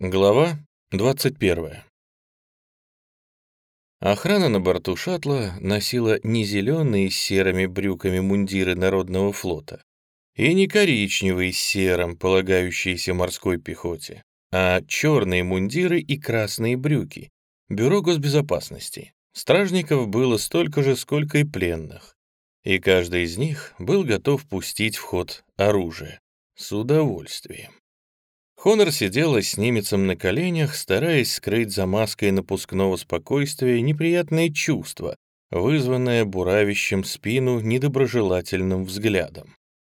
Глава 21. Охрана на борту шаттла носила не зеленые с серыми брюками мундиры Народного флота и не коричневые с серым, полагающиеся морской пехоте, а черные мундиры и красные брюки. Бюро госбезопасности. Стражников было столько же, сколько и пленных. И каждый из них был готов пустить в ход оружие. С удовольствием. Хонор сидела с немецем на коленях, стараясь скрыть за маской напускного спокойствия неприятное чувство, вызванное буравящим спину недоброжелательным взглядом.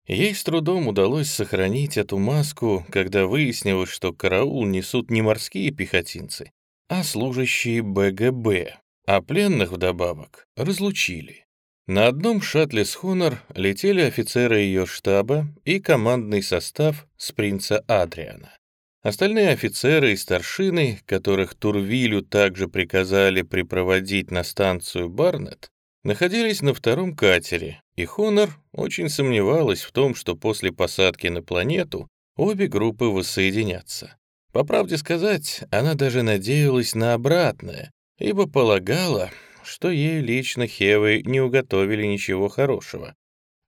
Ей с трудом удалось сохранить эту маску, когда выяснилось, что караул несут не морские пехотинцы, а служащие БГБ, а пленных вдобавок разлучили. На одном шаттле с Хонор летели офицеры ее штаба и командный состав с принца Адриана. Остальные офицеры и старшины, которых Турвилю также приказали припроводить на станцию Барнет, находились на втором катере, и Хонор очень сомневалась в том, что после посадки на планету обе группы воссоединятся. По правде сказать, она даже надеялась на обратное, ибо полагала, что ей лично Хевы не уготовили ничего хорошего.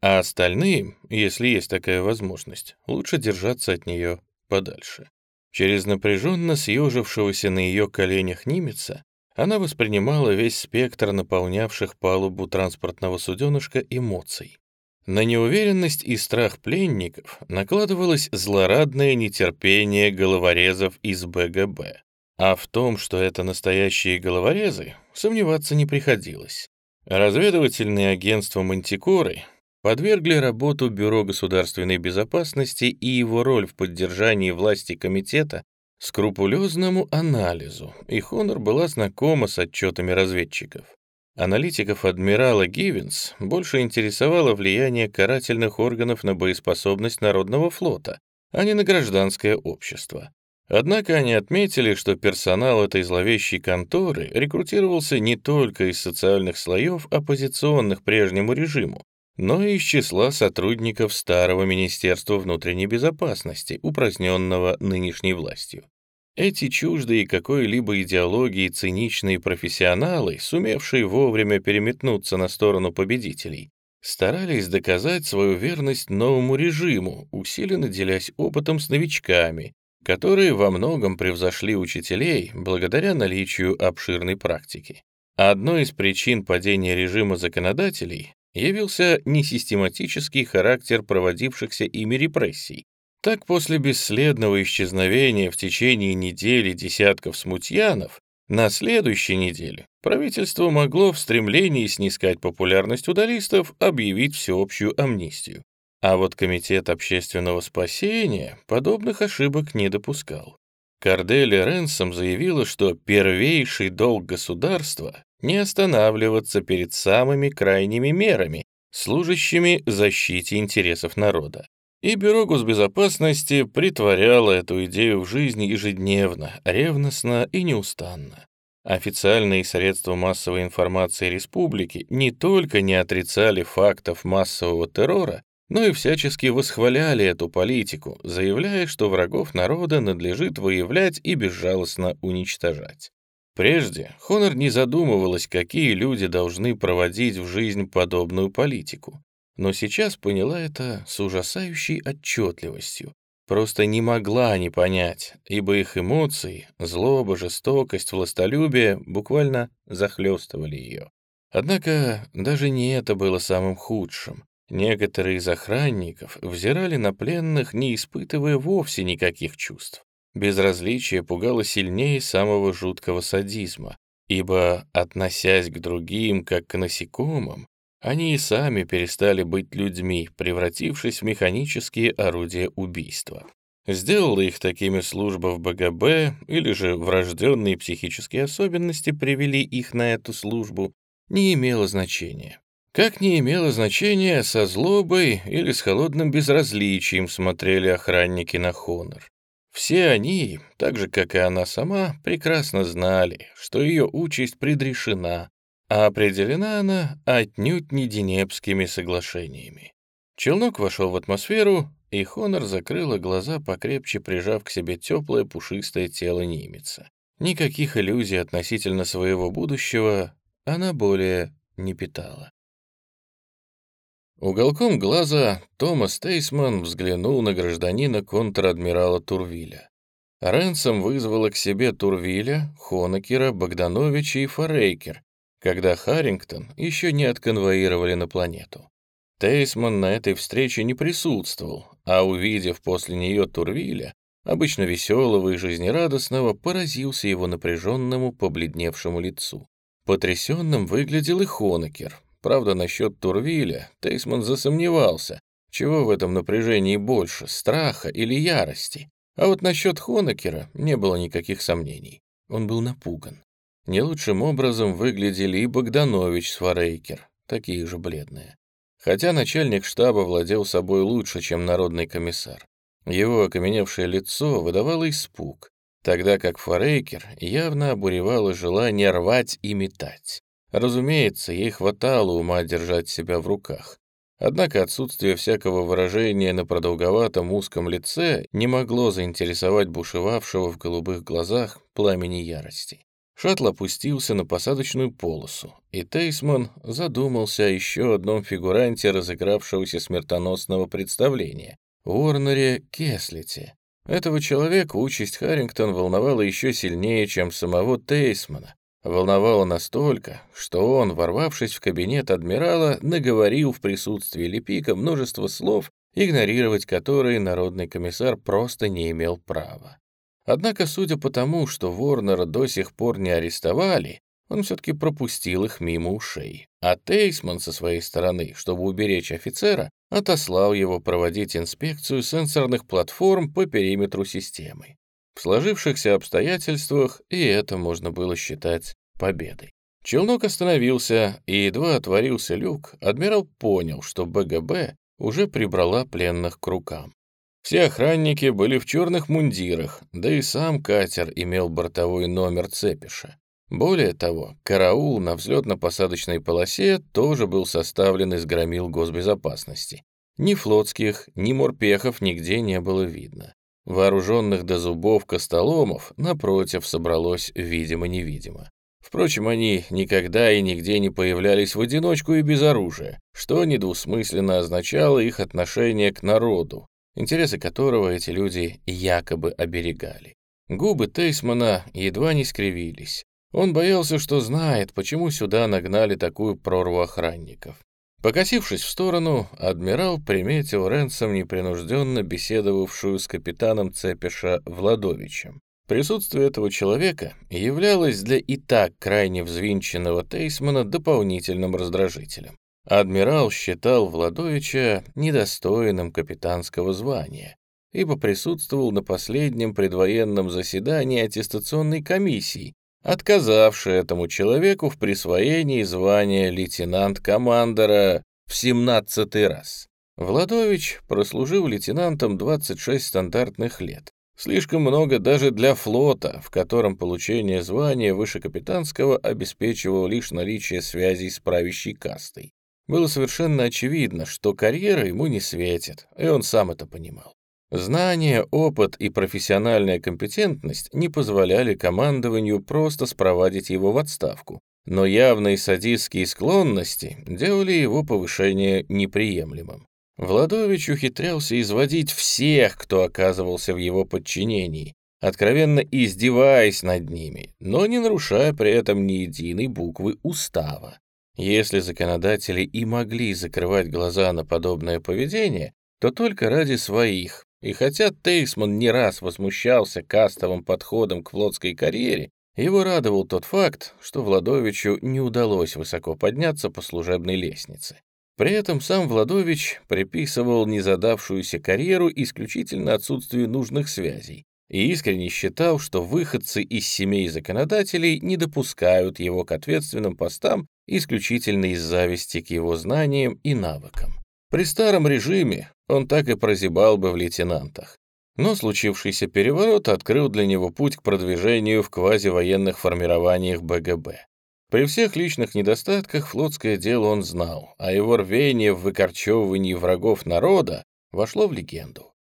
А остальные, если есть такая возможность, лучше держаться от нее подальше. Через напряженно съежившегося на ее коленях Нимеца она воспринимала весь спектр наполнявших палубу транспортного суденышка эмоций. На неуверенность и страх пленников накладывалось злорадное нетерпение головорезов из БГБ. А в том, что это настоящие головорезы, сомневаться не приходилось. Разведывательные агентства «Мантикоры» подвергли работу Бюро государственной безопасности и его роль в поддержании власти комитета скрупулезному анализу, и Хонор была знакома с отчетами разведчиков. Аналитиков адмирала Гивенс больше интересовало влияние карательных органов на боеспособность народного флота, а не на гражданское общество. Однако они отметили, что персонал этой зловещей конторы рекрутировался не только из социальных слоев, оппозиционных прежнему режиму, но и из числа сотрудников старого Министерства внутренней безопасности, упраздненного нынешней властью. Эти чуждые какой-либо идеологии циничные профессионалы, сумевшие вовремя переметнуться на сторону победителей, старались доказать свою верность новому режиму, усиленно делясь опытом с новичками, которые во многом превзошли учителей благодаря наличию обширной практики. Одной из причин падения режима законодателей явился несистематический характер проводившихся ими репрессий. Так, после бесследного исчезновения в течение недели десятков смутьянов, на следующей неделе правительство могло в стремлении снискать популярность удалистов объявить всеобщую амнистию. А вот Комитет общественного спасения подобных ошибок не допускал. Корделия Ренсом заявила, что первейший долг государства — не останавливаться перед самыми крайними мерами, служащими защите интересов народа. И Бюро госбезопасности притворяло эту идею в жизнь ежедневно, ревностно и неустанно. Официальные средства массовой информации республики не только не отрицали фактов массового террора, но и всячески восхваляли эту политику, заявляя, что врагов народа надлежит выявлять и безжалостно уничтожать. Прежде Хонор не задумывалась, какие люди должны проводить в жизнь подобную политику, но сейчас поняла это с ужасающей отчетливостью. Просто не могла не понять, ибо их эмоции, злоба, жестокость, властолюбие буквально захлестывали ее. Однако даже не это было самым худшим. Некоторые из охранников взирали на пленных, не испытывая вовсе никаких чувств. Безразличие пугало сильнее самого жуткого садизма, ибо, относясь к другим как к насекомым, они и сами перестали быть людьми, превратившись в механические орудия убийства. Сделала их такими служба в БГБ, или же врожденные психические особенности привели их на эту службу, не имело значения. Как не имело значения, со злобой или с холодным безразличием смотрели охранники на Хонор. Все они, так же, как и она сама, прекрасно знали, что ее участь предрешена, а определена она отнюдь не Денепскими соглашениями. Челнок вошел в атмосферу, и Хонор закрыла глаза, покрепче прижав к себе теплое пушистое тело немеца. Никаких иллюзий относительно своего будущего она более не питала. Уголком глаза Томас Тейсман взглянул на гражданина контр-адмирала Турвиля. Ренсом вызвала к себе Турвиля, Хонекера, Богдановича и Форейкер, когда Харрингтон еще не отконвоировали на планету. Тейсман на этой встрече не присутствовал, а увидев после нее Турвиля, обычно веселого и жизнерадостного, поразился его напряженному, побледневшему лицу. Потрясенным выглядел и Хонекер. Правда, насчет Турвиля Тейсман засомневался, чего в этом напряжении больше, страха или ярости. А вот насчет Хонекера не было никаких сомнений. Он был напуган. Не лучшим образом выглядели и Богданович с Форейкер, такие же бледные. Хотя начальник штаба владел собой лучше, чем народный комиссар. Его окаменевшее лицо выдавало испуг, тогда как Форейкер явно обуревало желание рвать и метать. Разумеется, ей хватало ума держать себя в руках. Однако отсутствие всякого выражения на продолговатом узком лице не могло заинтересовать бушевавшего в голубых глазах пламени ярости. Шаттл опустился на посадочную полосу, и Тейсман задумался о еще одном фигуранте разыгравшегося смертоносного представления — Уорнере Кеслите. Этого человека участь Харрингтон волновала еще сильнее, чем самого Тейсмана. Волновала настолько, что он, ворвавшись в кабинет адмирала, наговорил в присутствии Лепика множество слов, игнорировать которые народный комиссар просто не имел права. Однако, судя по тому, что Ворнера до сих пор не арестовали, он все-таки пропустил их мимо ушей. А Тейсман со своей стороны, чтобы уберечь офицера, отослал его проводить инспекцию сенсорных платформ по периметру системы. В сложившихся обстоятельствах и это можно было считать победой. Челнок остановился, и едва отворился люк, адмирал понял, что БГБ уже прибрала пленных к рукам. Все охранники были в черных мундирах, да и сам катер имел бортовой номер Цепиша. Более того, караул на взлетно-посадочной полосе тоже был составлен из громил госбезопасности. Ни флотских, ни морпехов нигде не было видно. Вооруженных до зубов костоломов, напротив, собралось видимо-невидимо. Впрочем, они никогда и нигде не появлялись в одиночку и без оружия, что недвусмысленно означало их отношение к народу, интересы которого эти люди якобы оберегали. Губы Тейсмана едва не скривились. Он боялся, что знает, почему сюда нагнали такую прорву охранников. Покосившись в сторону, адмирал приметил Ренсом непринужденно беседовавшую с капитаном Цепиша Владовичем. Присутствие этого человека являлось для и так крайне взвинченного Тейсмана дополнительным раздражителем. Адмирал считал Владовича недостойным капитанского звания, ибо присутствовал на последнем предвоенном заседании аттестационной комиссии, отказавшей этому человеку в присвоении звания лейтенант-командора в 17 раз. Владович прослужил лейтенантом 26 стандартных лет. Слишком много даже для флота, в котором получение звания выше капитанского обеспечивало лишь наличие связей с правящей кастой. Было совершенно очевидно, что карьера ему не светит, и он сам это понимал. Знания, опыт и профессиональная компетентность не позволяли командованию просто спровадить его в отставку, но явные садистские склонности делали его повышение неприемлемым. Владович ухитрялся изводить всех, кто оказывался в его подчинении, откровенно издеваясь над ними, но не нарушая при этом ни единой буквы устава. Если законодатели и могли закрывать глаза на подобное поведение, то только ради своих. И хотя Тейсман не раз возмущался кастовым подходом к флотской карьере, его радовал тот факт, что Владовичу не удалось высоко подняться по служебной лестнице. При этом сам Владович приписывал незадавшуюся карьеру исключительно отсутствию нужных связей и искренне считал, что выходцы из семей законодателей не допускают его к ответственным постам исключительно из зависти к его знаниям и навыкам. При старом режиме он так и прозябал бы в лейтенантах. Но случившийся переворот открыл для него путь к продвижению в квазивоенных формированиях БГБ. При всех личных недостатках флотское дело он знал, а его рвение в выкорчевывании врагов народа вошло в легенду.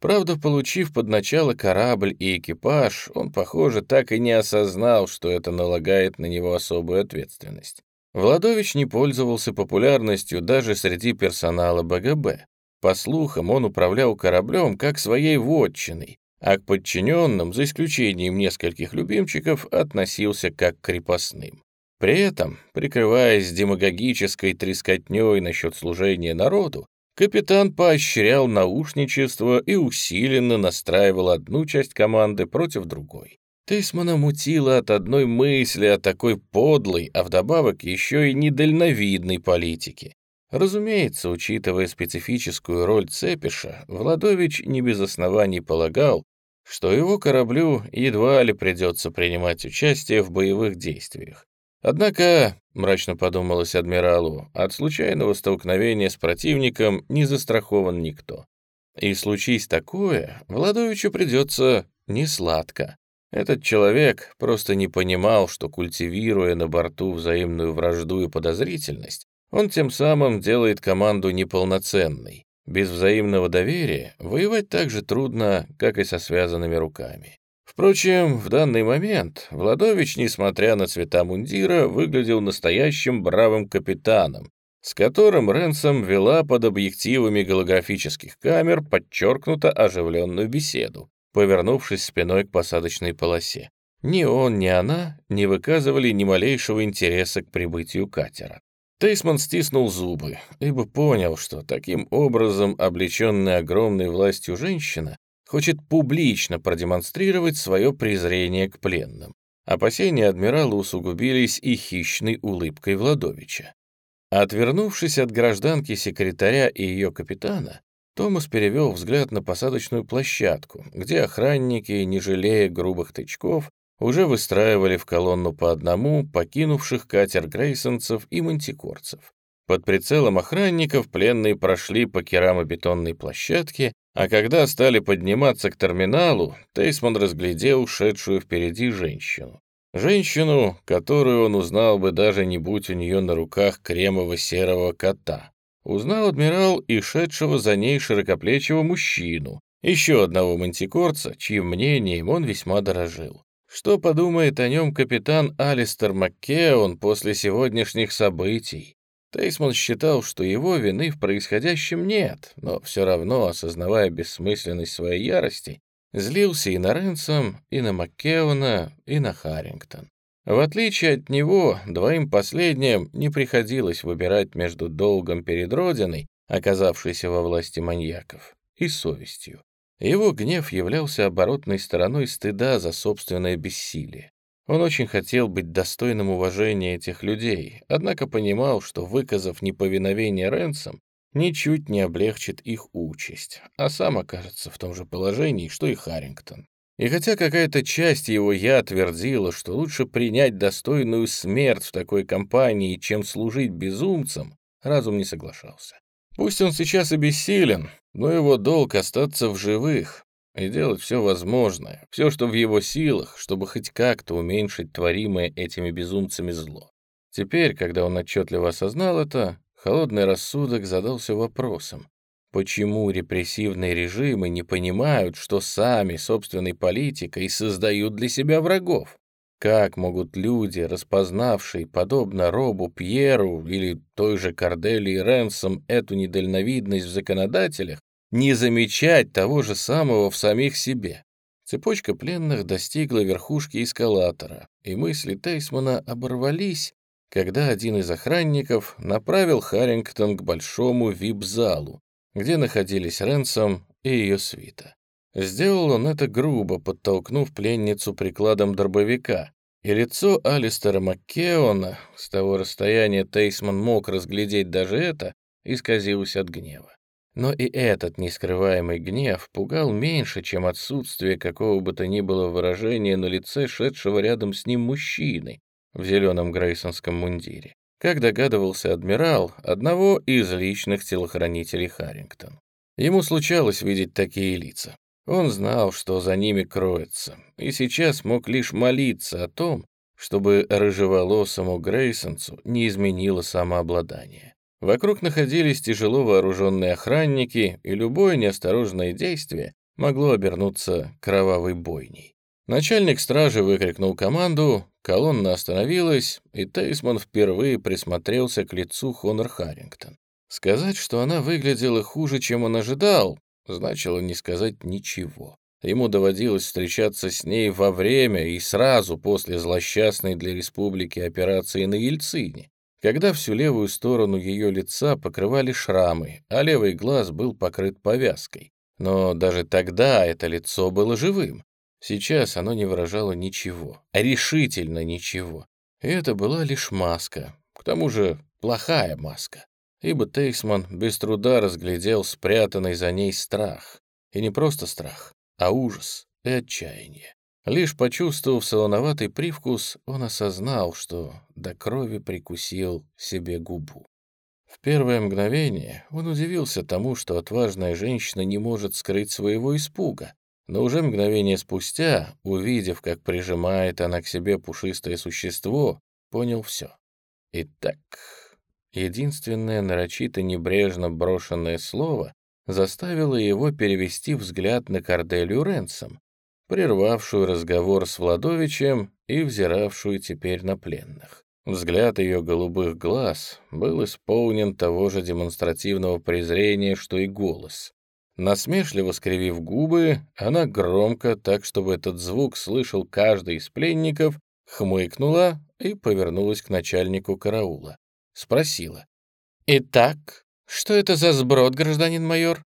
Правда, получив под начало корабль и экипаж, он, похоже, так и не осознал, что это налагает на него особую ответственность. Владович не пользовался популярностью даже среди персонала БГБ. По слухам, он управлял кораблем как своей вотчиной, а к подчиненным, за исключением нескольких любимчиков, относился как к крепостным. При этом, прикрываясь демагогической трескотней насчет служения народу, Капитан поощрял наушничество и усиленно настраивал одну часть команды против другой. Тейсмана мутило от одной мысли о такой подлой, а вдобавок еще и недальновидной политике. Разумеется, учитывая специфическую роль Цепиша, Владович не без оснований полагал, что его кораблю едва ли придется принимать участие в боевых действиях. Однако, мрачно подумалось адмиралу, от случайного столкновения с противником не застрахован никто. И случись такое, Владовичу придется несладко. Этот человек просто не понимал, что, культивируя на борту взаимную вражду и подозрительность, он тем самым делает команду неполноценной. Без взаимного доверия воевать так же трудно, как и со связанными руками. Впрочем, в данный момент Владович, несмотря на цвета мундира, выглядел настоящим бравым капитаном, с которым Ренсом вела под объективами голографических камер подчеркнуто оживленную беседу, повернувшись спиной к посадочной полосе. Ни он, ни она не выказывали ни малейшего интереса к прибытию катера. Тейсман стиснул зубы, ибо понял, что таким образом облеченная огромной властью женщина хочет публично продемонстрировать свое презрение к пленным. Опасения адмирала усугубились и хищной улыбкой Владовича. Отвернувшись от гражданки секретаря и ее капитана, Томас перевел взгляд на посадочную площадку, где охранники, не жалея грубых тычков, уже выстраивали в колонну по одному покинувших катер грейсонцев и мантикорцев. Под прицелом охранников пленные прошли по керамобетонной площадке а когда стали подниматься к терминалу, Тейсман разглядел ушедшую впереди женщину. Женщину, которую он узнал бы даже не будь у нее на руках кремово-серого кота. Узнал адмирал и шедшего за ней широкоплечего мужчину, еще одного мантикорца, чьим мнением он весьма дорожил. Что подумает о нем капитан Алистер Маккеон после сегодняшних событий? Тейсман считал, что его вины в происходящем нет, но все равно, осознавая бессмысленность своей ярости, злился и на Ренсом, и на Маккеона, и на Харрингтон. В отличие от него, двоим последним не приходилось выбирать между долгом перед Родиной, оказавшейся во власти маньяков, и совестью. Его гнев являлся оборотной стороной стыда за собственное бессилие. Он очень хотел быть достойным уважения этих людей, однако понимал, что, выказав неповиновение Ренсом, ничуть не облегчит их участь, а сам окажется в том же положении, что и Харрингтон. И хотя какая-то часть его «я» твердила, что лучше принять достойную смерть в такой компании, чем служить безумцам, разум не соглашался. Пусть он сейчас и бессилен, но его долг остаться в живых, и делать все возможное, все, что в его силах, чтобы хоть как-то уменьшить творимое этими безумцами зло. Теперь, когда он отчетливо осознал это, холодный рассудок задался вопросом, почему репрессивные режимы не понимают, что сами собственной политикой создают для себя врагов? Как могут люди, распознавшие, подобно Робу Пьеру или той же Корделии Ренсом, эту недальновидность в законодателях, не замечать того же самого в самих себе. Цепочка пленных достигла верхушки эскалатора, и мысли Тейсмана оборвались, когда один из охранников направил Харрингтон к большому вип-залу, где находились Ренсом и ее свита. Сделал он это грубо, подтолкнув пленницу прикладом дробовика, и лицо Алистера Маккеона, с того расстояния Тейсман мог разглядеть даже это, исказилось от гнева. Но и этот нескрываемый гнев пугал меньше, чем отсутствие какого бы то ни было выражения на лице шедшего рядом с ним мужчины в зеленом грейсонском мундире, как догадывался адмирал, одного из личных телохранителей Харрингтон. Ему случалось видеть такие лица. Он знал, что за ними кроется, и сейчас мог лишь молиться о том, чтобы рыжеволосому Грейсонцу не изменило самообладание. Вокруг находились тяжело вооруженные охранники, и любое неосторожное действие могло обернуться кровавой бойней. Начальник стражи выкрикнул команду, колонна остановилась, и Тейсман впервые присмотрелся к лицу Хонор Харрингтон. Сказать, что она выглядела хуже, чем он ожидал, значило не сказать ничего. Ему доводилось встречаться с ней во время и сразу после злосчастной для республики операции на Ельцине, когда всю левую сторону ее лица покрывали шрамы, а левый глаз был покрыт повязкой. Но даже тогда это лицо было живым. Сейчас оно не выражало ничего, решительно ничего. И это была лишь маска, к тому же плохая маска, ибо Тейсман без труда разглядел спрятанный за ней страх. И не просто страх, а ужас и отчаяние. Лишь почувствовав солоноватый привкус, он осознал, что до крови прикусил себе губу. В первое мгновение он удивился тому, что отважная женщина не может скрыть своего испуга, но уже мгновение спустя, увидев, как прижимает она к себе пушистое существо, понял все. Итак, единственное нарочито небрежно брошенное слово заставило его перевести взгляд на Корделию Ренсом, прервавшую разговор с Владовичем и взиравшую теперь на пленных. Взгляд ее голубых глаз был исполнен того же демонстративного презрения, что и голос. Насмешливо скривив губы, она громко, так чтобы этот звук слышал каждый из пленников, хмыкнула и повернулась к начальнику караула. Спросила. «Итак, что это за сброд, гражданин майор?»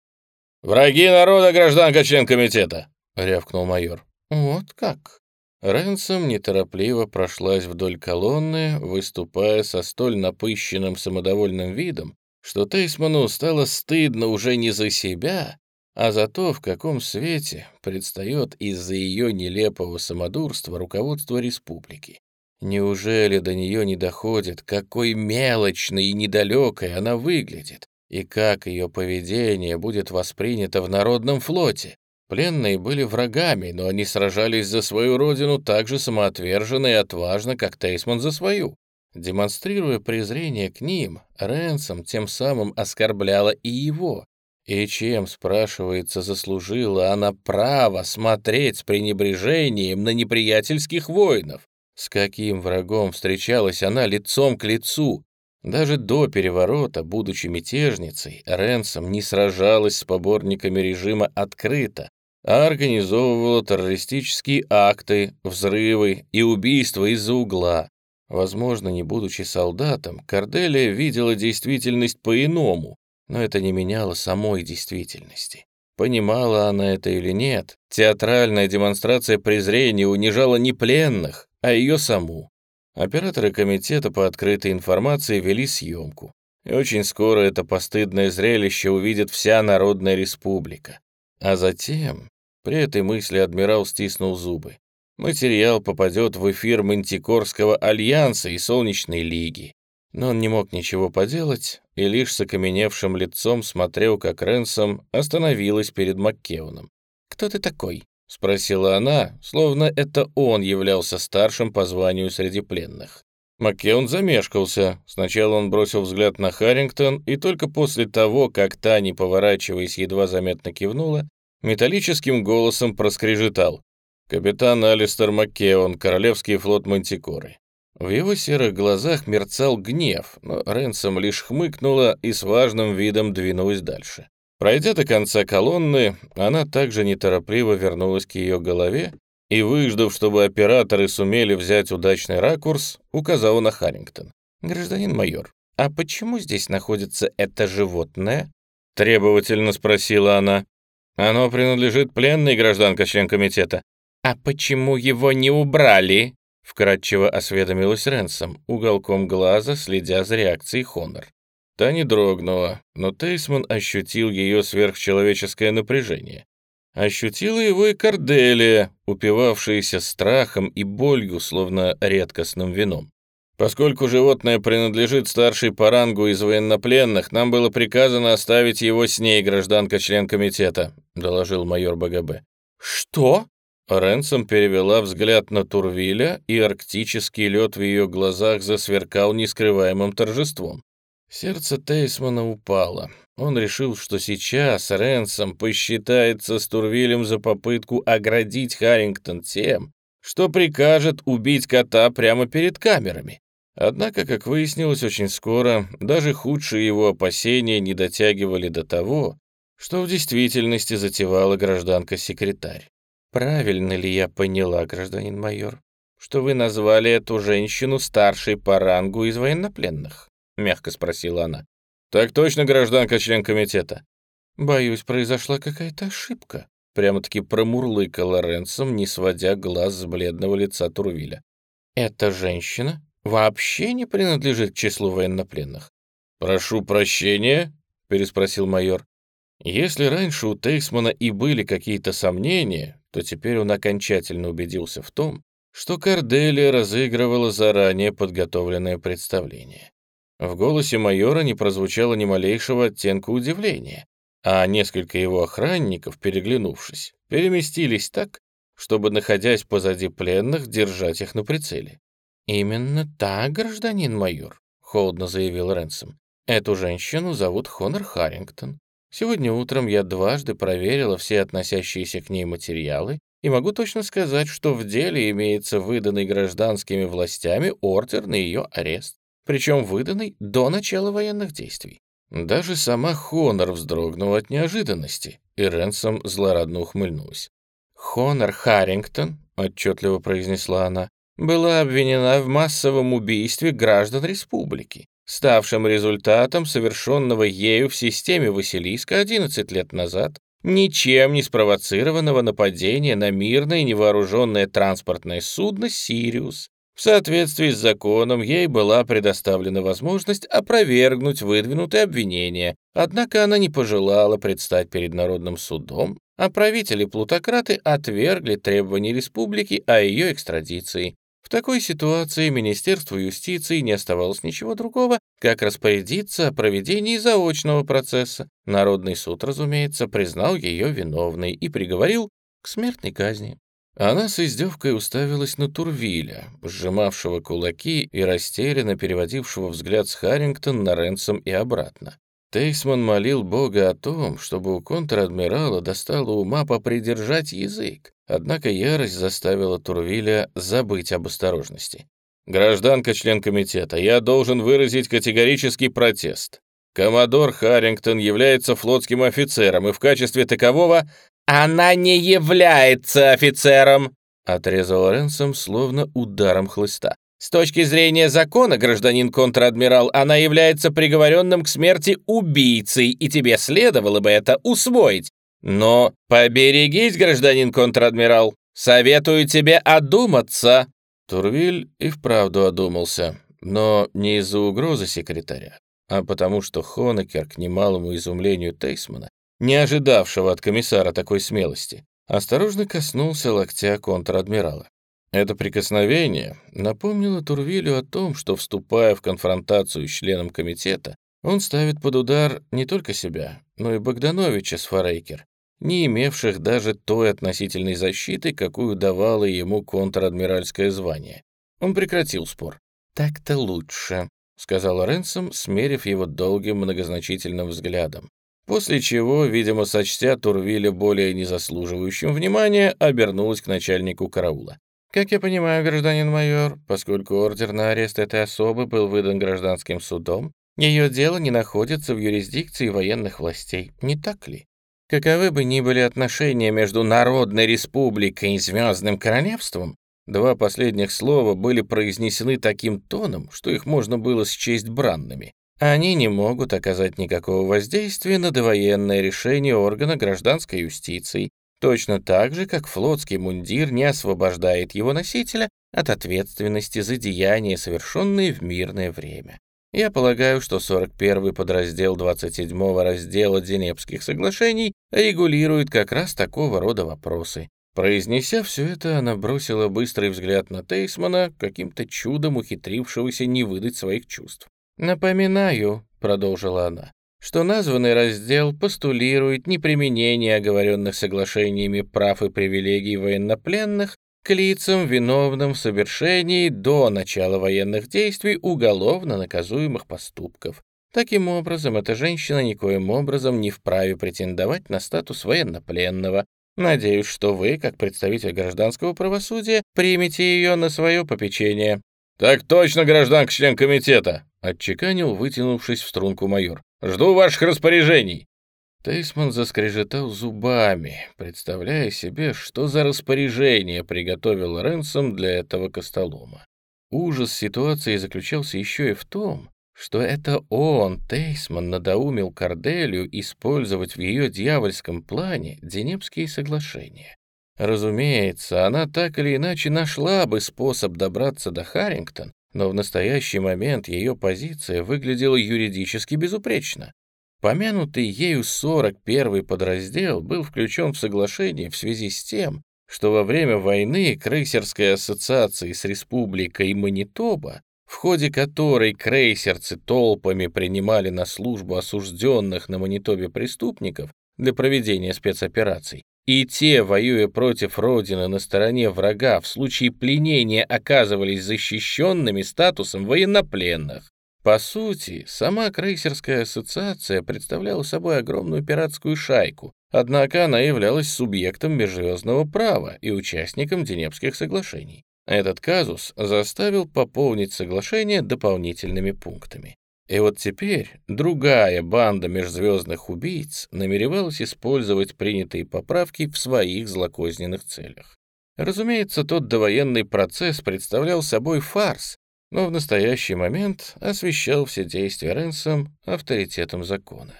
«Враги народа, гражданка, член комитета!» — рявкнул майор. «Вот как?» Рэнсом неторопливо прошлась вдоль колонны, выступая со столь напыщенным самодовольным видом, что Тейсману стало стыдно уже не за себя, а за то, в каком свете предстает из-за ее нелепого самодурства руководство республики. Неужели до нее не доходит, какой мелочной и недалекой она выглядит, и как ее поведение будет воспринято в народном флоте? Пленные были врагами, но они сражались за свою родину так же самоотверженно и отважно, как Тейсман за свою. Демонстрируя презрение к ним, Рэнсом тем самым оскорбляла и его. И чем, спрашивается, заслужила она право смотреть с пренебрежением на неприятельских воинов? С каким врагом встречалась она лицом к лицу? Даже до переворота, будучи мятежницей, Ренсом не сражалась с поборниками режима открыто, а организовывала террористические акты, взрывы и убийства из-за угла. Возможно, не будучи солдатом, Корделия видела действительность по-иному, но это не меняло самой действительности. Понимала она это или нет, театральная демонстрация презрения унижала не пленных, а ее саму. Операторы комитета по открытой информации вели съемку. И очень скоро это постыдное зрелище увидит вся Народная Республика. А затем, при этой мысли адмирал стиснул зубы, материал попадет в эфир Мантикорского альянса и Солнечной лиги. Но он не мог ничего поделать и лишь с окаменевшим лицом смотрел, как Ренсом остановилась перед Маккеоном. «Кто ты такой?» — спросила она, словно это он являлся старшим по званию среди пленных. Маккеон замешкался. Сначала он бросил взгляд на Харрингтон, и только после того, как та, не поворачиваясь, едва заметно кивнула, металлическим голосом проскрежетал. «Капитан Алистер Маккеон, Королевский флот Мантикоры». В его серых глазах мерцал гнев, но Ренсом лишь хмыкнула и с важным видом двинулась дальше. Пройдя до конца колонны, она также неторопливо вернулась к ее голове и, выждав, чтобы операторы сумели взять удачный ракурс, указала на Харрингтон. «Гражданин майор, а почему здесь находится это животное?» — требовательно спросила она. «Оно принадлежит пленной гражданка-член комитета». «А почему его не убрали?» — вкратчиво осведомилась Ренсом, уголком глаза следя за реакцией Хонор. Та не дрогнула, но Тейсман ощутил ее сверхчеловеческое напряжение. Ощутила его и Корделия, упивавшаяся страхом и болью, словно редкостным вином. Поскольку животное принадлежит старшей по рангу из военнопленных, нам было приказано оставить его с ней, гражданка-член комитета», — доложил майор БГБ. «Что?» Ренсом перевела взгляд на Турвиля, и арктический лед в ее глазах засверкал нескрываемым торжеством. Сердце Тейсмана упало. Он решил, что сейчас Ренсом посчитается с Турвилем за попытку оградить Харрингтон тем, что прикажет убить кота прямо перед камерами. Однако, как выяснилось очень скоро, даже худшие его опасения не дотягивали до того, что в действительности затевала гражданка-секретарь. «Правильно ли я поняла, гражданин майор, что вы назвали эту женщину старшей по рангу из военнопленных?» — мягко спросила она. «Так точно, гражданка, член комитета». «Боюсь, произошла какая-то ошибка», — прямо-таки промурлыкала Ренсом, не сводя глаз с бледного лица Турвиля. «Эта женщина вообще не принадлежит к числу военнопленных». «Прошу прощения», — переспросил майор. Если раньше у Тейсмана и были какие-то сомнения, то теперь он окончательно убедился в том, что Корделия разыгрывала заранее подготовленное представление. В голосе майора не прозвучало ни малейшего оттенка удивления, а несколько его охранников, переглянувшись, переместились так, чтобы, находясь позади пленных, держать их на прицеле. «Именно так, гражданин майор», — холодно заявил Ренсом. «Эту женщину зовут Хонор Харрингтон. Сегодня утром я дважды проверила все относящиеся к ней материалы и могу точно сказать, что в деле имеется выданный гражданскими властями ордер на ее арест, причем выданный до начала военных действий. Даже сама Хонор вздрогнула от неожиданности, и Ренсом злорадно ухмыльнулась. «Хонор Харрингтон», — отчетливо произнесла она, была обвинена в массовом убийстве граждан республики ставшим результатом совершенного ею в системе Василиска 11 лет назад, ничем не спровоцированного нападения на мирное невооруженное транспортное судно «Сириус». В соответствии с законом ей была предоставлена возможность опровергнуть выдвинутые обвинения, однако она не пожелала предстать перед Народным судом, а правители-плутократы отвергли требования республики о ее экстрадиции, такой ситуации Министерству юстиции не оставалось ничего другого, как распорядиться о проведении заочного процесса. Народный суд, разумеется, признал ее виновной и приговорил к смертной казни. Она с издевкой уставилась на Турвиля, сжимавшего кулаки и растерянно переводившего взгляд с Харрингтон на Ренсом и обратно. Тейсман молил Бога о том, чтобы у контр-адмирала достало ума попридержать язык, Однако ярость заставила Турвиля забыть об осторожности. «Гражданка, член комитета, я должен выразить категорический протест. Коммодор Харрингтон является флотским офицером, и в качестве такового «Она не является офицером!» — отрезал Ренсом словно ударом хлыста. «С точки зрения закона, гражданин контр-адмирал, она является приговоренным к смерти убийцей, и тебе следовало бы это усвоить. Но поберегись, гражданин контр-адмирал. Советую тебе одуматься. Турвиль и вправду одумался, но не из-за угрозы секретаря, а потому что Хонекер, к немалому изумлению Тейсмана, не ожидавшего от комиссара такой смелости, осторожно коснулся локтя контр-адмирала. Это прикосновение напомнило Турвилю о том, что, вступая в конфронтацию с членом комитета, он ставит под удар не только себя, но и Богдановича с Форейкер, не имевших даже той относительной защиты, какую давало ему контр-адмиральское звание. Он прекратил спор. «Так-то лучше», — сказал Ренсом, смерив его долгим многозначительным взглядом. После чего, видимо, сочтя Турвиля более незаслуживающим внимания, обернулась к начальнику караула. «Как я понимаю, гражданин майор, поскольку ордер на арест этой особы был выдан гражданским судом, ее дело не находится в юрисдикции военных властей, не так ли?» Каковы бы ни были отношения между Народной Республикой и Звездным Королевством, два последних слова были произнесены таким тоном, что их можно было счесть бранными. Они не могут оказать никакого воздействия на довоенное решение органа гражданской юстиции, точно так же, как флотский мундир не освобождает его носителя от ответственности за деяния, совершенные в мирное время. Я полагаю, что 41-й подраздел 27-го раздела Денепских соглашений регулирует как раз такого рода вопросы. Произнеся все это, она бросила быстрый взгляд на Тейсмана, каким-то чудом ухитрившегося не выдать своих чувств. «Напоминаю», — продолжила она, что названный раздел постулирует неприменение оговоренных соглашениями прав и привилегий военнопленных к лицам, виновным в совершении до начала военных действий уголовно наказуемых поступков. Таким образом, эта женщина никоим образом не вправе претендовать на статус военнопленного. Надеюсь, что вы, как представитель гражданского правосудия, примете ее на свое попечение». «Так точно, гражданка член комитета», — отчеканил, вытянувшись в струнку майор. «Жду ваших распоряжений». Тейсман заскрежетал зубами, представляя себе, что за распоряжение приготовил Ренсом для этого костолома. Ужас ситуации заключался еще и в том, что это он, Тейсман, надоумил Корделию использовать в ее дьявольском плане Денепские соглашения. Разумеется, она так или иначе нашла бы способ добраться до Харрингтон, но в настоящий момент ее позиция выглядела юридически безупречно. Помянутый ею 41-й подраздел был включен в соглашение в связи с тем, что во время войны крейсерской ассоциации с республикой Манитоба в ходе которой крейсерцы толпами принимали на службу осужденных на Манитобе преступников для проведения спецопераций, и те, воюя против Родины на стороне врага, в случае пленения оказывались защищенными статусом военнопленных. По сути, сама крейсерская ассоциация представляла собой огромную пиратскую шайку, однако она являлась субъектом межзвездного права и участником Денепских соглашений. Этот казус заставил пополнить соглашение дополнительными пунктами. И вот теперь другая банда межзвездных убийц намеревалась использовать принятые поправки в своих злокозненных целях. Разумеется, тот довоенный процесс представлял собой фарс, но в настоящий момент освещал все действия Ренсом авторитетом закона.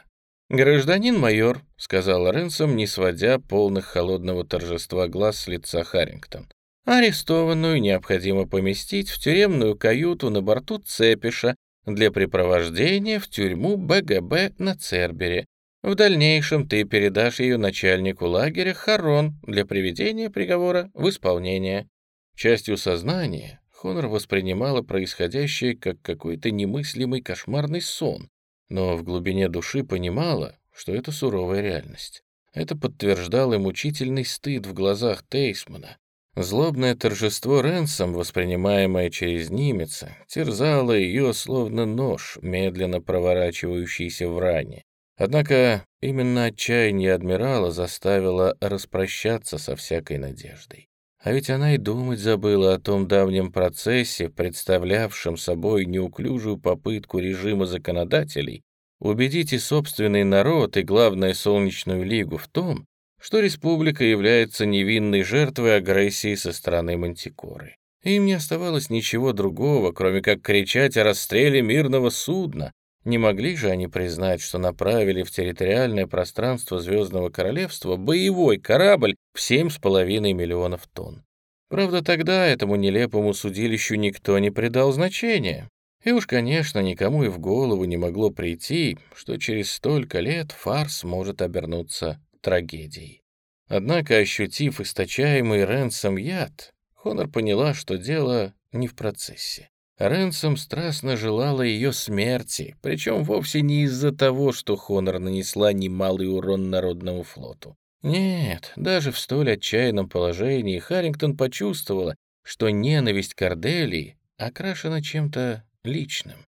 «Гражданин майор», — сказал Ренсом, не сводя полных холодного торжества глаз с лица Харрингтон, Арестованную необходимо поместить в тюремную каюту на борту Цепиша для припровождения в тюрьму БГБ на Цербере. В дальнейшем ты передашь ее начальнику лагеря Харон для приведения приговора в исполнение. Частью сознания Хонор воспринимала происходящее как какой-то немыслимый кошмарный сон, но в глубине души понимала, что это суровая реальность. Это подтверждал и мучительный стыд в глазах Тейсмана, Злобное торжество Ренсом, воспринимаемое через немеца, терзало ее словно нож, медленно проворачивающийся в ране. Однако именно отчаяние адмирала заставило распрощаться со всякой надеждой. А ведь она и думать забыла о том давнем процессе, представлявшем собой неуклюжую попытку режима законодателей убедить и собственный народ, и, главное, Солнечную Лигу в том, что республика является невинной жертвой агрессии со стороны Мантикоры. Им не оставалось ничего другого, кроме как кричать о расстреле мирного судна. Не могли же они признать, что направили в территориальное пространство Звездного Королевства боевой корабль в 7,5 миллионов тонн. Правда, тогда этому нелепому судилищу никто не придал значения. И уж, конечно, никому и в голову не могло прийти, что через столько лет фарс может обернуться трагедией. Однако, ощутив источаемый Ренсом яд, Хонор поняла, что дело не в процессе. Ренсом страстно желала ее смерти, причем вовсе не из-за того, что Хонор нанесла немалый урон Народному флоту. Нет, даже в столь отчаянном положении Харрингтон почувствовала, что ненависть Корделии окрашена чем-то личным.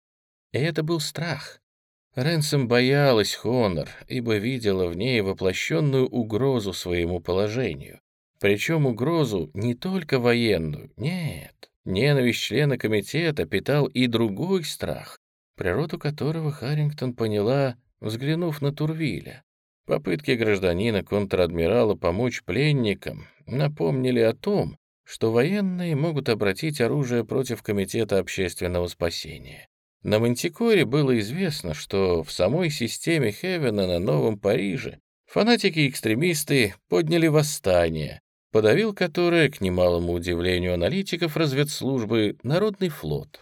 И это был страх. Ренсом боялась Хонор, ибо видела в ней воплощенную угрозу своему положению. Причем угрозу не только военную, нет. Ненависть члена комитета питал и другой страх, природу которого Харрингтон поняла, взглянув на Турвиля. Попытки гражданина контр-адмирала помочь пленникам напомнили о том, что военные могут обратить оружие против Комитета общественного спасения. На Мантикоре было известно, что в самой системе Хевена на Новом Париже фанатики-экстремисты подняли восстание, подавил которое, к немалому удивлению аналитиков разведслужбы, Народный флот.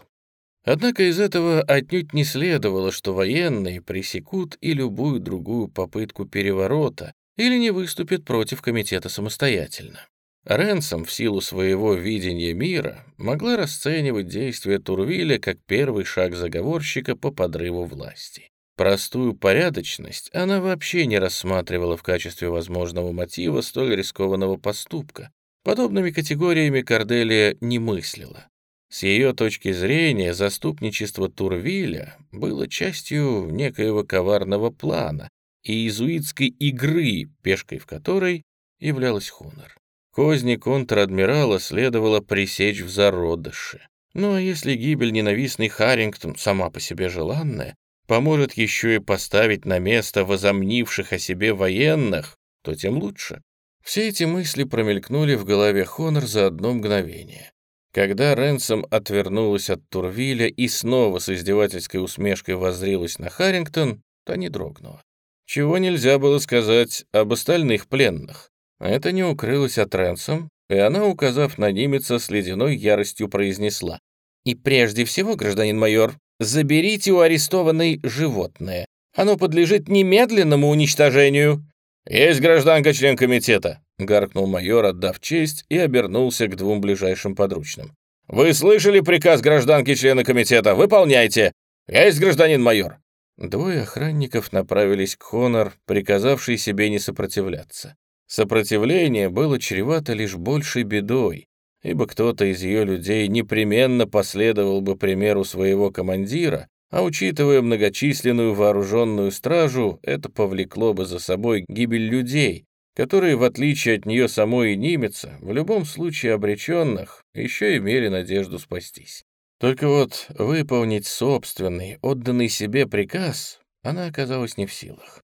Однако из этого отнюдь не следовало, что военные пресекут и любую другую попытку переворота или не выступят против комитета самостоятельно. Ренсом в силу своего видения мира могла расценивать действия Турвиля как первый шаг заговорщика по подрыву власти. Простую порядочность она вообще не рассматривала в качестве возможного мотива столь рискованного поступка. Подобными категориями Корделия не мыслила. С ее точки зрения, заступничество Турвиля было частью некоего коварного плана и иезуитской игры, пешкой в которой являлась Хонор. Козни контр-адмирала следовало пресечь в зародыше. Ну а если гибель ненавистный Харрингтон сама по себе желанная, поможет еще и поставить на место возомнивших о себе военных, то тем лучше. Все эти мысли промелькнули в голове Хонор за одно мгновение. Когда Ренсом отвернулась от Турвиля и снова с издевательской усмешкой воззрилась на Харрингтон, то не дрогнула. Чего нельзя было сказать об остальных пленных. Это не укрылось от Ренсом, и она, указав на немеца, с ледяной яростью произнесла. «И прежде всего, гражданин майор, заберите у арестованной животное. Оно подлежит немедленному уничтожению». «Есть гражданка, член комитета», — гаркнул майор, отдав честь, и обернулся к двум ближайшим подручным. «Вы слышали приказ гражданки члена комитета? Выполняйте! Есть гражданин майор!» Двое охранников направились к Хонор, приказавший себе не сопротивляться. Сопротивление было чревато лишь большей бедой, ибо кто-то из ее людей непременно последовал бы примеру своего командира, а учитывая многочисленную вооруженную стражу, это повлекло бы за собой гибель людей, которые, в отличие от нее самой и немеца, в любом случае обреченных, еще имели надежду спастись. Только вот выполнить собственный, отданный себе приказ она оказалась не в силах.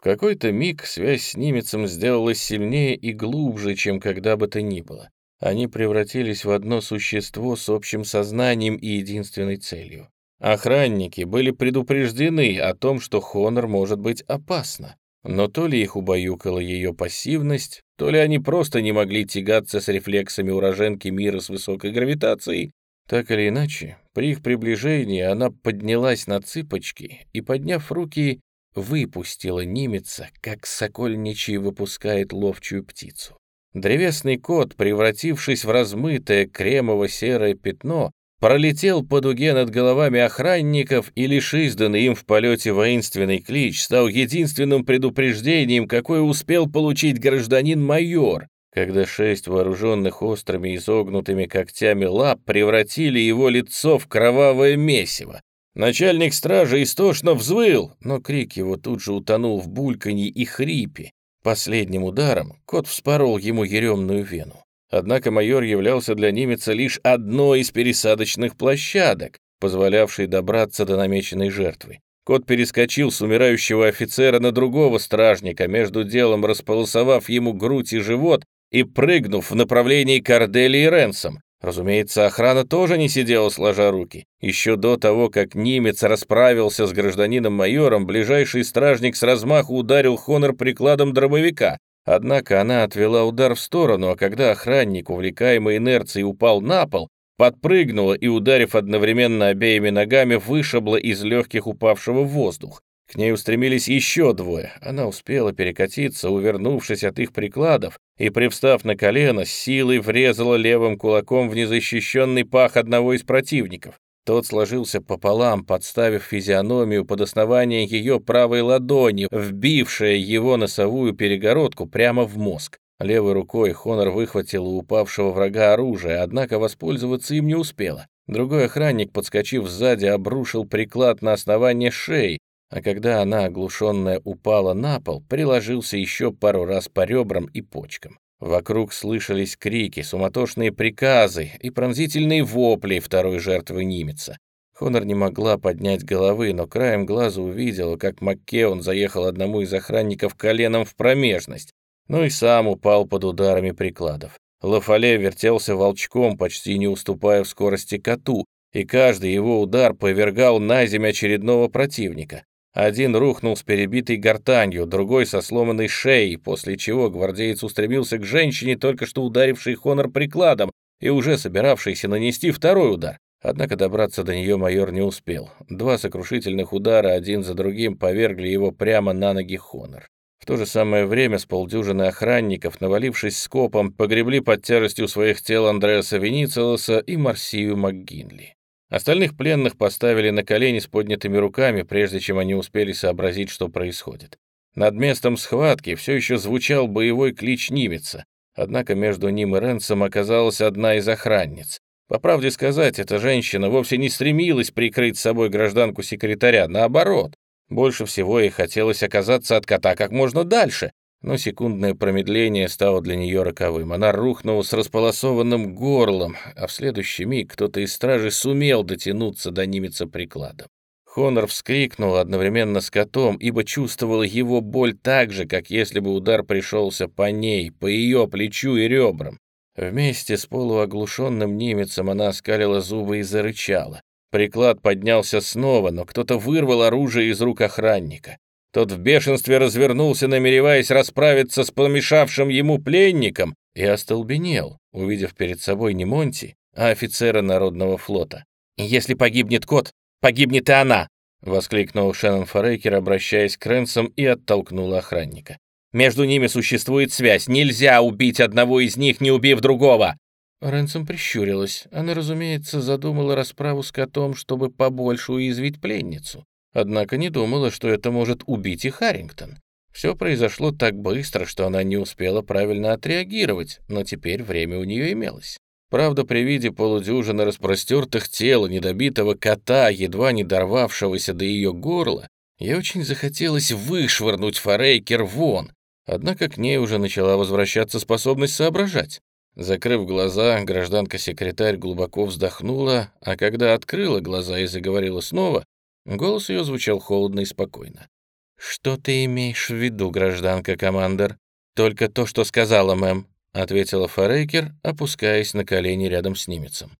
В какой-то миг связь с немецем сделалась сильнее и глубже, чем когда бы то ни было. Они превратились в одно существо с общим сознанием и единственной целью. Охранники были предупреждены о том, что Хонор может быть опасна, но то ли их убаюкала ее пассивность, то ли они просто не могли тягаться с рефлексами уроженки мира с высокой гравитацией, так или иначе, при их приближении она поднялась на цыпочки и, подняв руки, выпустила немеца, как сокольничий выпускает ловчую птицу. Древесный кот, превратившись в размытое кремово-серое пятно, пролетел по дуге над головами охранников, и лишь изданный им в полете воинственный клич стал единственным предупреждением, какое успел получить гражданин-майор, когда шесть вооруженных острыми изогнутыми когтями лап превратили его лицо в кровавое месиво. Начальник стражи истошно взвыл, но крик его тут же утонул в бульканье и хрипе. Последним ударом кот вспорол ему еремную вену. Однако майор являлся для немеца лишь одной из пересадочных площадок, позволявшей добраться до намеченной жертвы. Кот перескочил с умирающего офицера на другого стражника, между делом располосовав ему грудь и живот и прыгнув в направлении Кардели и Ренсом. Разумеется, охрана тоже не сидела сложа руки. Еще до того, как немец расправился с гражданином-майором, ближайший стражник с размаху ударил Хонор прикладом дробовика. Однако она отвела удар в сторону, а когда охранник, увлекаемый инерцией, упал на пол, подпрыгнула и, ударив одновременно обеими ногами, вышибла из легких упавшего в воздух. К ней устремились еще двое. Она успела перекатиться, увернувшись от их прикладов, и, привстав на колено, силой врезала левым кулаком в незащищенный пах одного из противников. Тот сложился пополам, подставив физиономию под основание ее правой ладони, вбившая его носовую перегородку прямо в мозг. Левой рукой Хонор выхватил у упавшего врага оружие, однако воспользоваться им не успела. Другой охранник, подскочив сзади, обрушил приклад на основание шеи, а когда она, оглушенная, упала на пол, приложился еще пару раз по ребрам и почкам. Вокруг слышались крики, суматошные приказы и пронзительные вопли второй жертвы Нимеца. Хонор не могла поднять головы, но краем глаза увидела, как Маккеон заехал одному из охранников коленом в промежность, ну и сам упал под ударами прикладов. Лафале вертелся волчком, почти не уступая в скорости коту, и каждый его удар повергал на землю очередного противника. Один рухнул с перебитой гортанью, другой со сломанной шеей, после чего гвардеец устремился к женщине, только что ударившей Хонор прикладом, и уже собиравшийся нанести второй удар. Однако добраться до нее майор не успел. Два сокрушительных удара один за другим повергли его прямо на ноги Хонор. В то же самое время с полдюжины охранников, навалившись скопом, погребли под тяжестью своих тел Андреаса Веницелоса и Марсию МакГинли. Остальных пленных поставили на колени с поднятыми руками, прежде чем они успели сообразить, что происходит. Над местом схватки все еще звучал боевой клич Нимеца, однако между ним и Ренсом оказалась одна из охранниц. По правде сказать, эта женщина вовсе не стремилась прикрыть собой гражданку секретаря, наоборот. Больше всего ей хотелось оказаться от кота как можно дальше, но секундное промедление стало для нее роковым. Она рухнула с располосованным горлом, а в следующий миг кто-то из стражи сумел дотянуться до немеца прикладом. Хонор вскрикнул одновременно с котом, ибо чувствовал его боль так же, как если бы удар пришелся по ней, по ее плечу и ребрам. Вместе с полуоглушенным немецем она оскалила зубы и зарычала. Приклад поднялся снова, но кто-то вырвал оружие из рук охранника. Тот в бешенстве развернулся, намереваясь расправиться с помешавшим ему пленником, и остолбенел, увидев перед собой не Монти, а офицера Народного флота. «Если погибнет кот, погибнет и она!» — воскликнул Шеннон Форейкер, обращаясь к Ренсам, и оттолкнул охранника. «Между ними существует связь. Нельзя убить одного из них, не убив другого!» Ренсом прищурилась. Она, разумеется, задумала расправу с котом, чтобы побольше уязвить пленницу. Однако не думала, что это может убить и Харрингтон. Все произошло так быстро, что она не успела правильно отреагировать, но теперь время у нее имелось. Правда, при виде полудюжины распростертых тела недобитого кота, едва не дорвавшегося до ее горла, ей очень захотелось вышвырнуть Форейкер вон, однако к ней уже начала возвращаться способность соображать. Закрыв глаза, гражданка-секретарь глубоко вздохнула, а когда открыла глаза и заговорила снова, Голос ее звучал холодно и спокойно. «Что ты имеешь в виду, гражданка-командер?» «Только то, что сказала, мэм», — ответила Форейкер, опускаясь на колени рядом с немецем.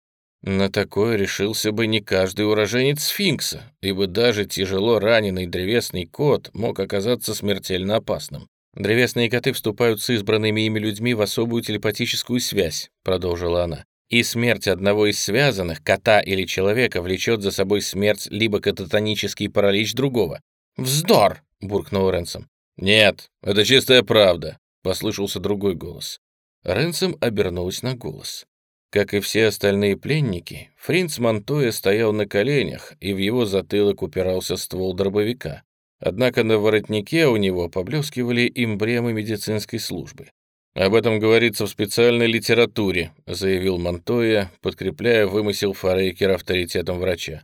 На такое решился бы не каждый уроженец сфинкса, ибо даже тяжело раненый древесный кот мог оказаться смертельно опасным. «Древесные коты вступают с избранными ими людьми в особую телепатическую связь», — продолжила она и смерть одного из связанных, кота или человека, влечет за собой смерть либо кататонический паралич другого. «Вздор!» — буркнул Ренсом. «Нет, это чистая правда», — послышался другой голос. Ренсом обернулась на голос. Как и все остальные пленники, Фринц Монтоя стоял на коленях, и в его затылок упирался ствол дробовика. Однако на воротнике у него поблескивали эмблемы медицинской службы. «Об этом говорится в специальной литературе», заявил Монтоя, подкрепляя вымысел Форейкера авторитетом врача.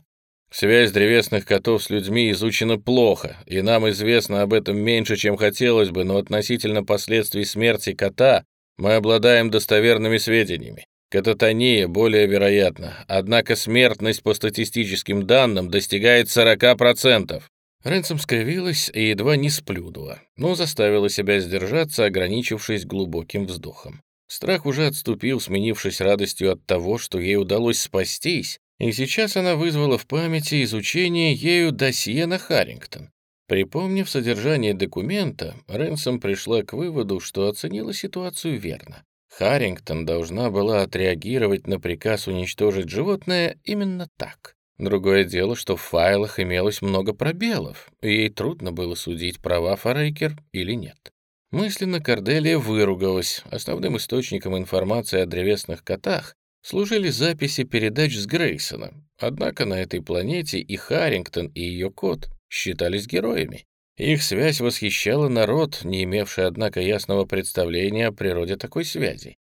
«Связь древесных котов с людьми изучена плохо, и нам известно об этом меньше, чем хотелось бы, но относительно последствий смерти кота мы обладаем достоверными сведениями. Кататония более вероятна, однако смертность по статистическим данным достигает 40%. Рэнсом скривилась и едва не сплюнула, но заставила себя сдержаться, ограничившись глубоким вздохом. Страх уже отступил, сменившись радостью от того, что ей удалось спастись, и сейчас она вызвала в памяти изучение ею досье на Харрингтон. Припомнив содержание документа, Рэнсом пришла к выводу, что оценила ситуацию верно. Харрингтон должна была отреагировать на приказ уничтожить животное именно так. Другое дело, что в файлах имелось много пробелов, и ей трудно было судить, права Форейкер или нет. Мысленно Корделия выругалась. Основным источником информации о древесных котах служили записи передач с Грейсона. Однако на этой планете и Харрингтон, и ее кот считались героями. Их связь восхищала народ, не имевший, однако, ясного представления о природе такой связи.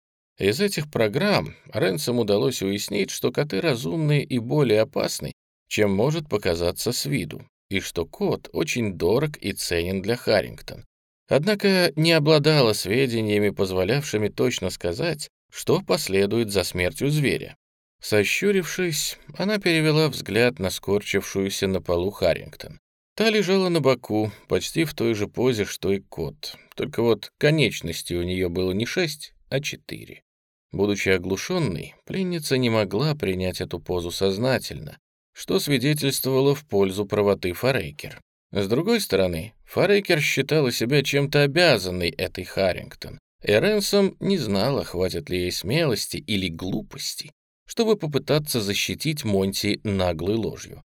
Из этих программ Ренсом удалось уяснить, что коты разумны и более опасны, чем может показаться с виду, и что кот очень дорог и ценен для Харрингтон. Однако не обладала сведениями, позволявшими точно сказать, что последует за смертью зверя. Сощурившись, она перевела взгляд на скорчившуюся на полу Харрингтон. Та лежала на боку, почти в той же позе, что и кот. Только вот конечности у нее было не шесть, а четыре. Будучи оглушенной, пленница не могла принять эту позу сознательно, что свидетельствовало в пользу правоты Форейкер. С другой стороны, Форейкер считала себя чем-то обязанной этой Харрингтон, и Ренсом не знала, хватит ли ей смелости или глупости, чтобы попытаться защитить Монти наглой ложью.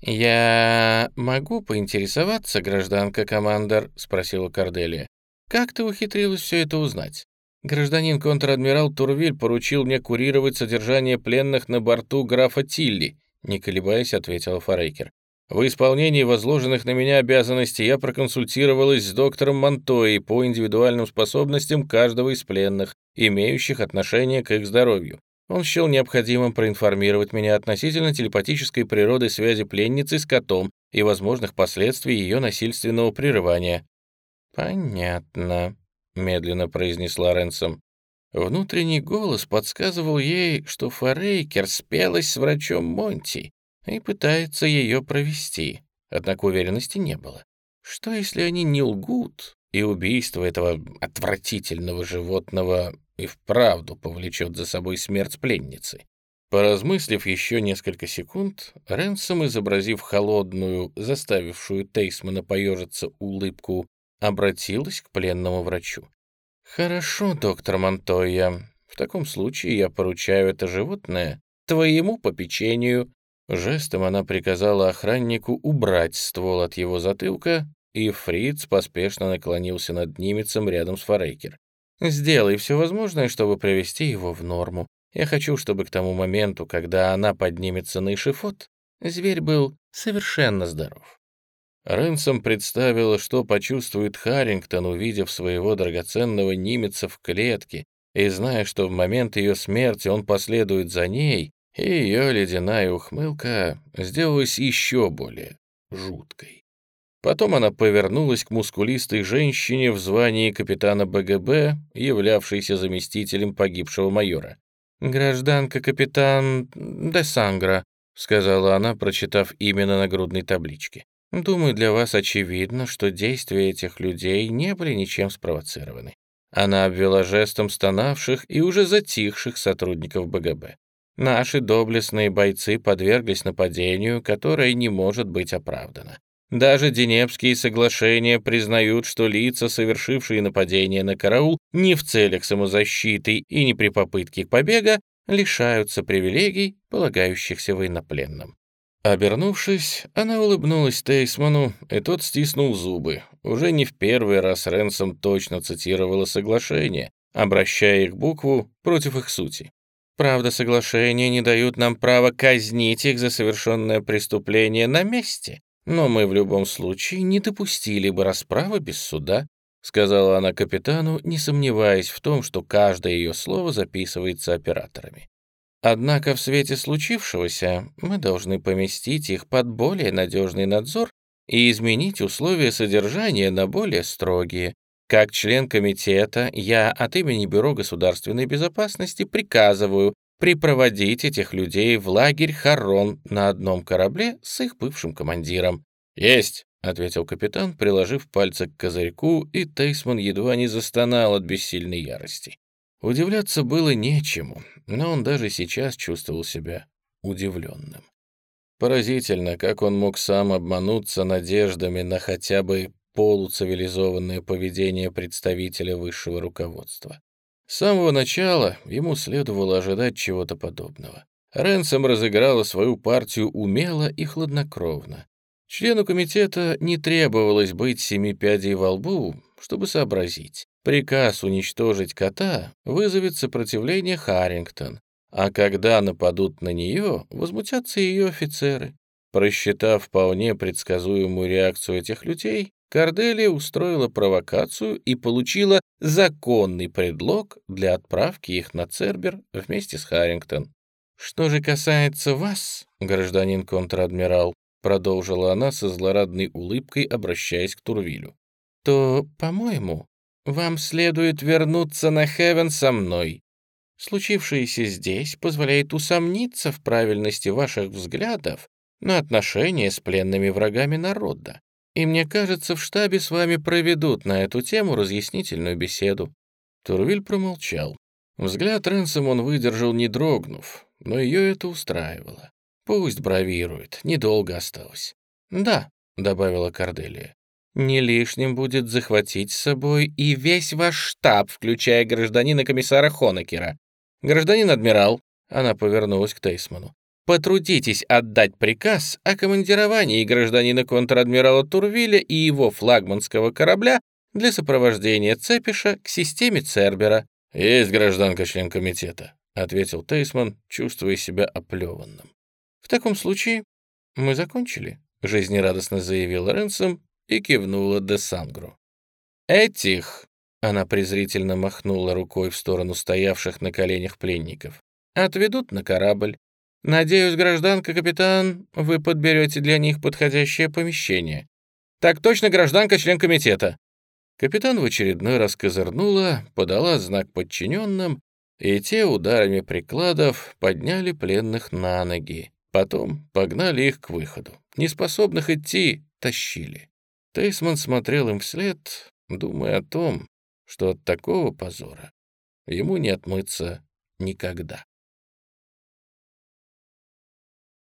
«Я могу поинтересоваться, гражданка-командор?» — спросила Корделия. «Как ты ухитрилась все это узнать?» Гражданин контр-адмирал Турвиль поручил мне курировать содержание пленных на борту графа Тилли, не колебаясь, ответил Форейкер. В исполнении возложенных на меня обязанностей я проконсультировалась с доктором Монтоей по индивидуальным способностям каждого из пленных, имеющих отношение к их здоровью. Он счел необходимым проинформировать меня относительно телепатической природы связи пленницы с котом и возможных последствий ее насильственного прерывания. «Понятно», — медленно произнесла Ренсом. Внутренний голос подсказывал ей, что Форейкер спелась с врачом Монти и пытается ее провести, однако уверенности не было. Что, если они не лгут, и убийство этого отвратительного животного и вправду повлечет за собой смерть пленницы. Поразмыслив еще несколько секунд, Ренсом, изобразив холодную, заставившую Тейсмана поежиться улыбку, обратилась к пленному врачу. «Хорошо, доктор Монтойя, в таком случае я поручаю это животное твоему попечению». Жестом она приказала охраннику убрать ствол от его затылка, и Фриц поспешно наклонился над немецем рядом с Форейкер. Сделай все возможное, чтобы привести его в норму. Я хочу, чтобы к тому моменту, когда она поднимется на эшифот, зверь был совершенно здоров. Рэнсом представила, что почувствует Харрингтон, увидев своего драгоценного немеца в клетке, и зная, что в момент ее смерти он последует за ней, и ее ледяная ухмылка сделалась еще более жуткой. Потом она повернулась к мускулистой женщине в звании капитана БГБ, являвшейся заместителем погибшего майора. «Гражданка капитан де Сангра», — сказала она, прочитав имя на нагрудной табличке. «Думаю, для вас очевидно, что действия этих людей не были ничем спровоцированы». Она обвела жестом стонавших и уже затихших сотрудников БГБ. Наши доблестные бойцы подверглись нападению, которое не может быть оправдано. Даже Денепские соглашения признают, что лица, совершившие нападение на караул не в целях самозащиты и не при попытке побега, лишаются привилегий, полагающихся военнопленным. Обернувшись, она улыбнулась Тейсману, и тот стиснул зубы. Уже не в первый раз Ренсом точно цитировала соглашение, обращая их букву против их сути. Правда, соглашения не дают нам права казнить их за совершенное преступление на месте, но мы в любом случае не допустили бы расправы без суда», сказала она капитану, не сомневаясь в том, что каждое ее слово записывается операторами. Однако в свете случившегося мы должны поместить их под более надежный надзор и изменить условия содержания на более строгие. Как член комитета, я от имени Бюро государственной безопасности приказываю припроводить этих людей в лагерь Харон на одном корабле с их бывшим командиром. «Есть!» — ответил капитан, приложив пальцы к козырьку, и Тейсман едва не застонал от бессильной ярости. Удивляться было нечему, но он даже сейчас чувствовал себя удивленным. Поразительно, как он мог сам обмануться надеждами на хотя бы полуцивилизованное поведение представителя высшего руководства. С самого начала ему следовало ожидать чего-то подобного. Ренсом разыграла свою партию умело и хладнокровно. Члену комитета не требовалось быть семи пядей во лбу, чтобы сообразить. Приказ уничтожить кота вызовет сопротивление Харрингтон, а когда нападут на нее, возмутятся ее офицеры. Просчитав вполне предсказуемую реакцию этих людей, Корделия устроила провокацию и получила законный предлог для отправки их на Цербер вместе с Харрингтон. «Что же касается вас, гражданин контр-адмирал», продолжила она со злорадной улыбкой, обращаясь к Турвилю, «то, по-моему, вам следует вернуться на Хевен со мной. Случившееся здесь позволяет усомниться в правильности ваших взглядов на отношения с пленными врагами народа и мне кажется, в штабе с вами проведут на эту тему разъяснительную беседу». Турвиль промолчал. Взгляд Ренсом он выдержал, не дрогнув, но ее это устраивало. «Пусть бравирует, недолго осталось». «Да», — добавила Корделия, «не лишним будет захватить с собой и весь ваш штаб, включая гражданина комиссара Хонекера. Гражданин адмирал», — она повернулась к Тейсману, Потрудитесь отдать приказ о командировании гражданина контр-адмирала Турвиля и его флагманского корабля для сопровождения Цепиша к системе Цербера. «Есть гражданка член комитета», — ответил Тейсман, чувствуя себя оплеванным. «В таком случае мы закончили», — жизнерадостно заявил Ренсом и кивнула де Сангру. «Этих», — она презрительно махнула рукой в сторону стоявших на коленях пленников, Отведут на корабль. Надеюсь, гражданка капитан, вы подберете для них подходящее помещение. Так точно, гражданка, член комитета. Капитан в очередной раз козырнула, подала знак подчиненным, и те ударами прикладов подняли пленных на ноги. Потом погнали их к выходу. Неспособных идти тащили. Тейсман смотрел им вслед, думая о том, что от такого позора ему не отмыться никогда.